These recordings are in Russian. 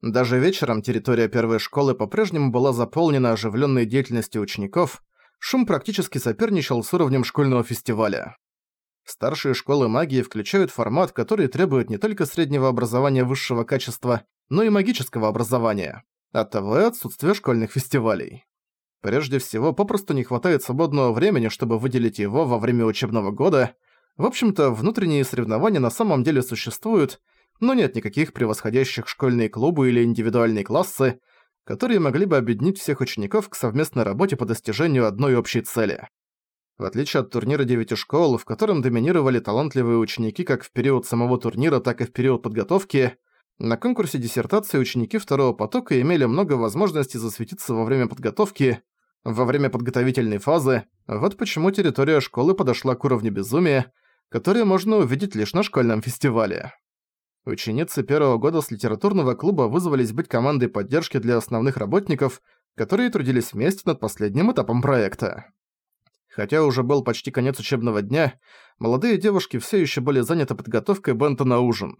Даже вечером территория первой школы по-прежнему была заполнена оживленной деятельностью учеников, шум практически соперничал с уровнем школьного фестиваля. Старшие школы магии включают формат, который требует не только среднего образования высшего качества, но и магического образования. Оттого и отсутствие школьных фестивалей. Прежде всего, попросту не хватает свободного времени, чтобы выделить его во время учебного года. В общем-то, внутренние соревнования на самом деле существуют, но нет никаких превосходящих школьные клубы или индивидуальные классы, которые могли бы объединить всех учеников к совместной работе по достижению одной общей цели. В отличие от турнира девяти школ, в котором доминировали талантливые ученики как в период самого турнира, так и в период подготовки, на конкурсе диссертации ученики второго потока имели много возможностей засветиться во время подготовки, во время подготовительной фазы, вот почему территория школы подошла к уровню безумия, который можно увидеть лишь на школьном фестивале. Ученицы первого года с литературного клуба вызвались быть командой поддержки для основных работников, которые трудились вместе над последним этапом проекта. Хотя уже был почти конец учебного дня, молодые девушки все еще были заняты подготовкой Бента на ужин.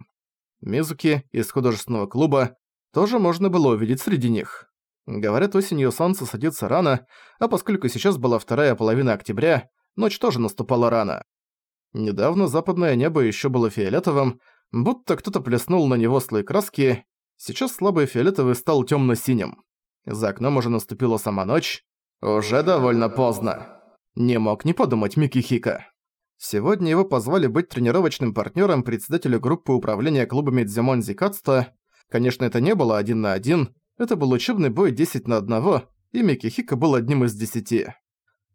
Мизуки из художественного клуба тоже можно было увидеть среди них. Говорят, осенью солнце садится рано, а поскольку сейчас была вторая половина октября, ночь тоже наступала рано. Недавно западное небо еще было фиолетовым, будто кто-то плеснул на него слой краски, сейчас слабый фиолетовый стал темно-синим. За окном уже наступила сама ночь. Уже довольно поздно. Не мог не подумать Микихика. Сегодня его позвали быть тренировочным партнером председателя группы управления клубами Дзимон Зикатста. Конечно, это не было один на один, это был учебный бой 10 на 1, и Микихика был одним из десяти.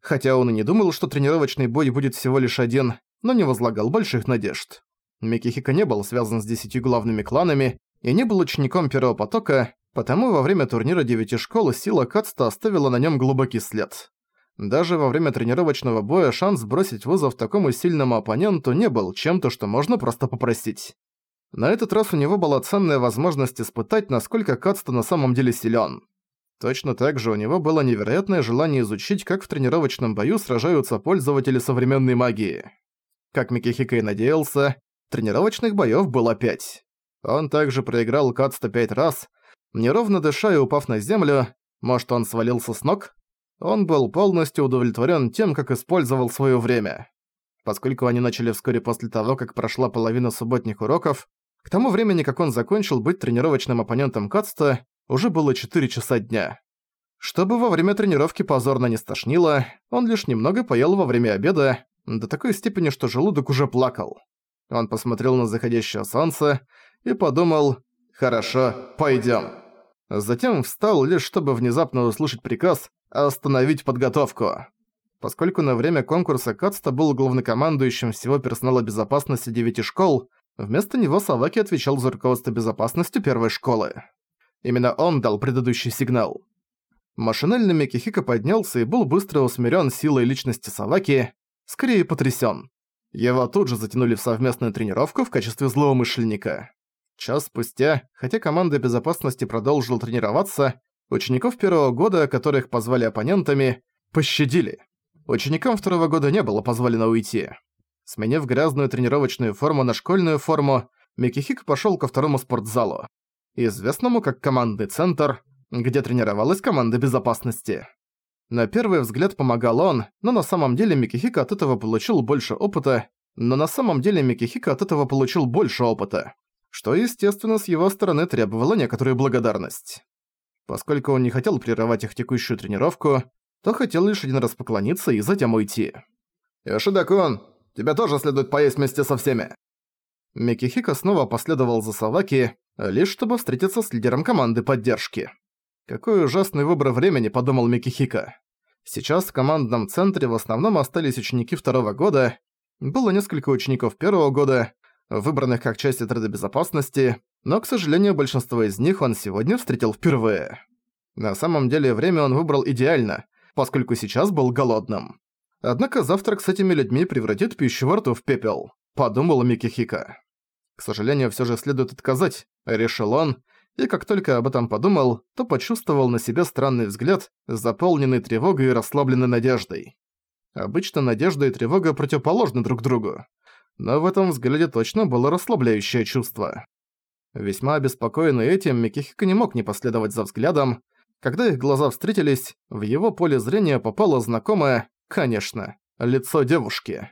Хотя он и не думал, что тренировочный бой будет всего лишь один, но не возлагал больших надежд. Микихика не был связан с десятью главными кланами и не был учеником первого потока, потому во время турнира девяти школ сила Кацта оставила на нем глубокий след. Даже во время тренировочного боя шанс бросить вызов такому сильному оппоненту не был чем-то, что можно просто попросить. На этот раз у него была ценная возможность испытать, насколько Кацта на самом деле силен. Точно так же у него было невероятное желание изучить, как в тренировочном бою сражаются пользователи современной магии. Как Микихика и надеялся, Тренировочных боёв было пять. Он также проиграл Кацта пять раз, неровно дыша и упав на землю, может он свалился с ног? Он был полностью удовлетворен тем, как использовал свое время. Поскольку они начали вскоре после того, как прошла половина субботних уроков, к тому времени, как он закончил быть тренировочным оппонентом Кацта, уже было 4 часа дня. Чтобы во время тренировки позорно не стошнило, он лишь немного поел во время обеда, до такой степени, что желудок уже плакал. Он посмотрел на заходящее солнце и подумал «Хорошо, пойдём». Затем встал лишь чтобы внезапно услышать приказ остановить подготовку. Поскольку на время конкурса Кацта был главнокомандующим всего персонала безопасности девяти школ, вместо него Саваки отвечал за руководство безопасностью первой школы. Именно он дал предыдущий сигнал. Машинально Микихика поднялся и был быстро усмирен силой личности Саваки, скорее потрясен. Его тут же затянули в совместную тренировку в качестве злоумышленника. Час спустя, хотя команда безопасности продолжила тренироваться, учеников первого года, которых позвали оппонентами, пощадили. Ученикам второго года не было позволено уйти. Сменив грязную тренировочную форму на школьную форму, Микихик пошёл ко второму спортзалу, известному как командный центр, где тренировалась команда безопасности. На первый взгляд помогал он, но на самом деле Микихика от этого получил больше опыта, но на самом деле Микихика от этого получил больше опыта, что, естественно, с его стороны требовало некоторую благодарность. Поскольку он не хотел прерывать их текущую тренировку, то хотел лишь один раз поклониться и затем уйти. «Йошида-кун, тебе тоже следует поесть вместе со всеми!» Микихика снова последовал за Саваки, лишь чтобы встретиться с лидером команды поддержки. Какой ужасный выбор времени, подумал Микихика. Сейчас в командном центре в основном остались ученики второго года, было несколько учеников первого года, выбранных как часть отряда безопасности, но, к сожалению, большинство из них он сегодня встретил впервые. На самом деле время он выбрал идеально, поскольку сейчас был голодным. Однако завтрак с этими людьми превратит пищу во рту в пепел, подумал Микихика. К сожалению, все же следует отказать, решил он, и как только об этом подумал, то почувствовал на себе странный взгляд, заполненный тревогой и расслабленной надеждой. Обычно надежда и тревога противоположны друг другу, но в этом взгляде точно было расслабляющее чувство. Весьма обеспокоенный этим, Микихико не мог не последовать за взглядом. Когда их глаза встретились, в его поле зрения попало знакомое, конечно, лицо девушки.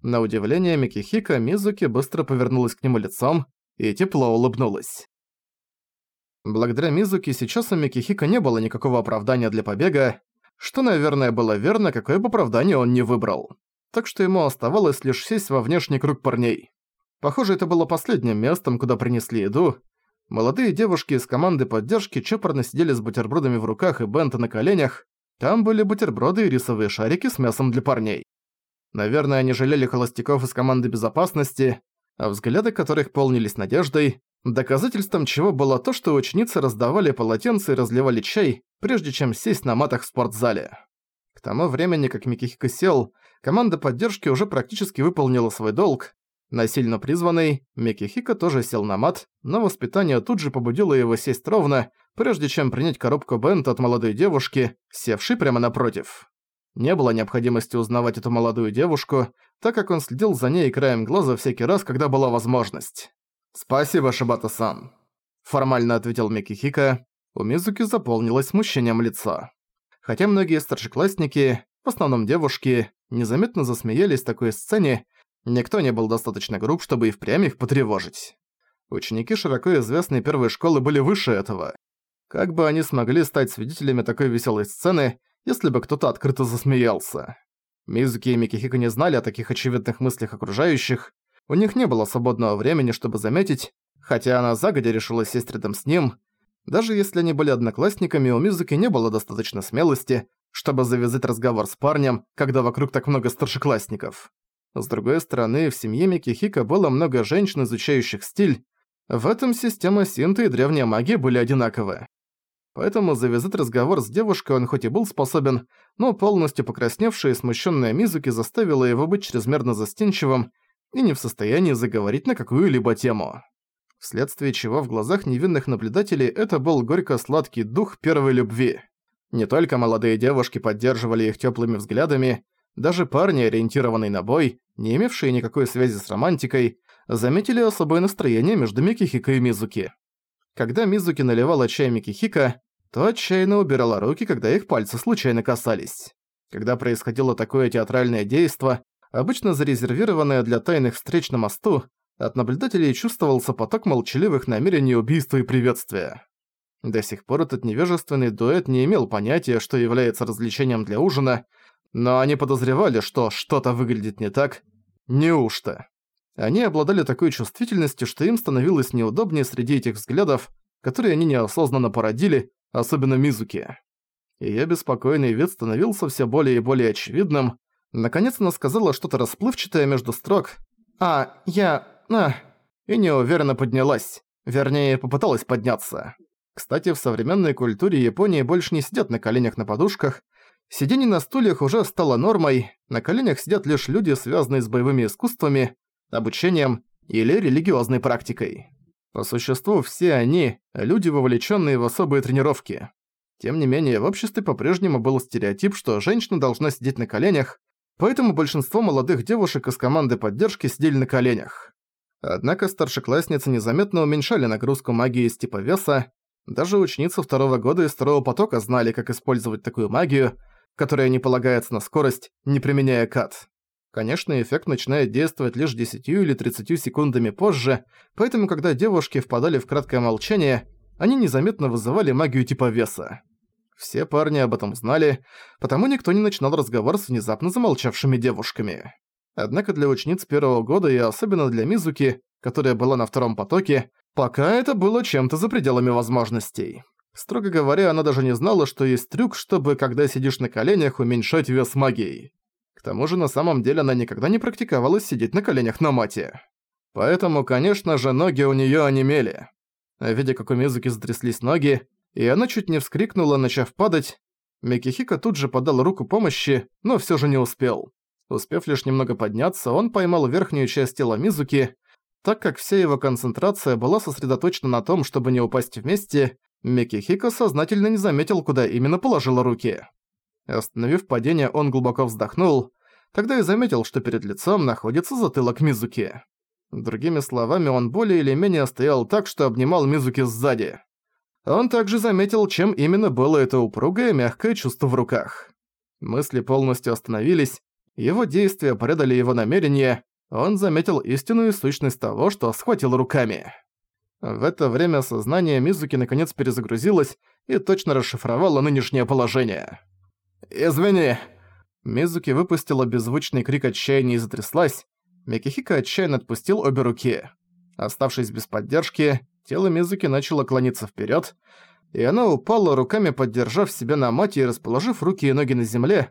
На удивление Микихика Мизуки быстро повернулась к нему лицом и тепло улыбнулась. Благодаря Мизуки сейчас у Микихика не было никакого оправдания для побега, что, наверное, было верно, какое бы оправдание он не выбрал. Так что ему оставалось лишь сесть во внешний круг парней. Похоже, это было последним местом, куда принесли еду. Молодые девушки из команды поддержки чопорно сидели с бутербродами в руках и бента на коленях. Там были бутерброды и рисовые шарики с мясом для парней. Наверное, они жалели холостяков из команды безопасности, а взгляды которых полнились надеждой, доказательством чего было то, что ученицы раздавали полотенца и разливали чай, прежде чем сесть на матах в спортзале. К тому времени, как Микихико сел, команда поддержки уже практически выполнила свой долг, Насильно призванный, Микихика тоже сел на мат, но воспитание тут же побудило его сесть ровно, прежде чем принять коробку бента от молодой девушки, севшей прямо напротив. Не было необходимости узнавать эту молодую девушку, так как он следил за ней краем глаза всякий раз, когда была возможность. «Спасибо, Шибата-сан», — формально ответил Микихика. У Мизуки заполнилось смущением лица. Хотя многие старшеклассники, в основном девушки, незаметно засмеялись такой сцене, Никто не был достаточно груб, чтобы и впрямь их потревожить. Ученики широко известной первой школы были выше этого. Как бы они смогли стать свидетелями такой веселой сцены, если бы кто-то открыто засмеялся? Мизуки и Микихико не знали о таких очевидных мыслях окружающих, у них не было свободного времени, чтобы заметить, хотя она загодя решила сесть рядом с ним. Даже если они были одноклассниками, у Мизуки не было достаточно смелости, чтобы завязать разговор с парнем, когда вокруг так много старшеклассников. С другой стороны, в семье Микихика было много женщин, изучающих стиль. В этом система синта и древняя магия были одинаковы. Поэтому завязать разговор с девушкой он хоть и был способен, но полностью покрасневшая и смущенная Мизуки заставила его быть чрезмерно застенчивым и не в состоянии заговорить на какую-либо тему. Вследствие чего в глазах невинных наблюдателей это был горько-сладкий дух первой любви. Не только молодые девушки поддерживали их теплыми взглядами, даже парни, ориентированные на бой, не имевшие никакой связи с романтикой, заметили особое настроение между Микихико и Мизуки. Когда Мизуки наливала чай Микихика, то отчаянно убирала руки, когда их пальцы случайно касались. Когда происходило такое театральное действо, обычно зарезервированное для тайных встреч на мосту, от наблюдателей чувствовался поток молчаливых намерений убийства и приветствия. До сих пор этот невежественный дуэт не имел понятия, что является развлечением для ужина, но они подозревали, что что-то выглядит не так. Неужто? Они обладали такой чувствительностью, что им становилось неудобнее среди этих взглядов, которые они неосознанно породили, особенно Мизуки. Её беспокойный вид становился все более и более очевидным. Наконец она сказала что-то расплывчатое между строк. «А, я... а...» И неуверенно поднялась. Вернее, попыталась подняться. Кстати, в современной культуре Японии больше не сидят на коленях на подушках, Сидение на стульях уже стало нормой, на коленях сидят лишь люди, связанные с боевыми искусствами, обучением или религиозной практикой. По существу все они – люди, вовлеченные в особые тренировки. Тем не менее, в обществе по-прежнему был стереотип, что женщина должна сидеть на коленях, поэтому большинство молодых девушек из команды поддержки сидели на коленях. Однако старшеклассницы незаметно уменьшали нагрузку магии из типа веса, даже ученицы второго года из второго потока знали, как использовать такую магию – которая не полагается на скорость, не применяя кат. Конечно, эффект начинает действовать лишь 10 или 30 секундами позже, поэтому когда девушки впадали в краткое молчание, они незаметно вызывали магию типа веса. Все парни об этом знали, потому никто не начинал разговор с внезапно замолчавшими девушками. Однако для учениц первого года и особенно для Мизуки, которая была на втором потоке, пока это было чем-то за пределами возможностей. Строго говоря, она даже не знала, что есть трюк, чтобы, когда сидишь на коленях, уменьшать вес магией. К тому же, на самом деле, она никогда не практиковалась сидеть на коленях на мате. Поэтому, конечно же, ноги у неё онемели. Видя, как у Мизуки затряслись ноги, и она чуть не вскрикнула, начав падать, Микихика тут же подал руку помощи, но всё же не успел. Успев лишь немного подняться, он поймал верхнюю часть тела Мизуки, так как вся его концентрация была сосредоточена на том, чтобы не упасть вместе, Микихико сознательно не заметил, куда именно положила руки. Остановив падение, он глубоко вздохнул, тогда и заметил, что перед лицом находится затылок Мизуки. Другими словами, он более или менее стоял так, что обнимал Мизуки сзади. Он также заметил, чем именно было это упругое мягкое чувство в руках. Мысли полностью остановились, его действия предали его намерение, он заметил истинную сущность того, что схватил руками. В это время сознание Мизуки наконец перезагрузилось и точно расшифровало нынешнее положение. «Извини!» Мизуки выпустила беззвучный крик отчаяния и затряслась. Микихика отчаянно отпустил обе руки. Оставшись без поддержки, тело Мизуки начало клониться вперед, и она упала, руками поддержав себя на мате и расположив руки и ноги на земле.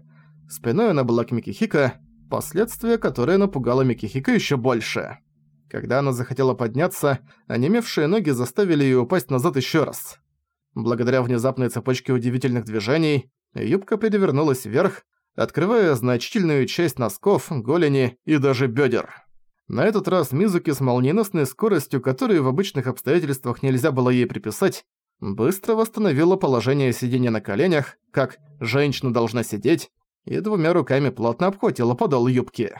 Спиной она была к Микихика, последствия которое напугало Микихика еще больше. Когда она захотела подняться, онемевшие ноги заставили ее упасть назад еще раз. Благодаря внезапной цепочке удивительных движений, юбка перевернулась вверх, открывая значительную часть носков, голени и даже бедер. На этот раз Мизуки с молниеносной скоростью, которую в обычных обстоятельствах нельзя было ей приписать, быстро восстановила положение сидения на коленях, как «женщина должна сидеть», и двумя руками плотно обхватила подол юбки.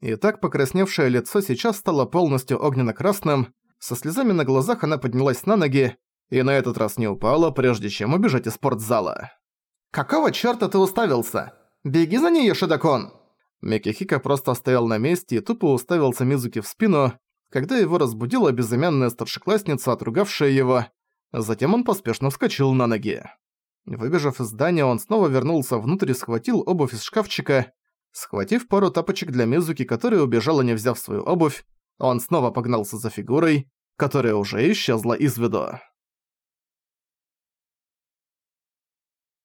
И так покрасневшее лицо сейчас стало полностью огненно-красным, со слезами на глазах она поднялась на ноги и на этот раз не упала, прежде чем убежать из спортзала. «Какого чёрта ты уставился? Беги за ней, Шидакон!» Микихика просто стоял на месте и тупо уставился Мизуки в спину, когда его разбудила безымянная старшеклассница, отругавшая его. Затем он поспешно вскочил на ноги. Выбежав из здания, он снова вернулся внутрь и схватил обувь из шкафчика. Схватив пару тапочек для Мизуки, которая убежала, не взяв свою обувь, он снова погнался за фигурой, которая уже исчезла из виду.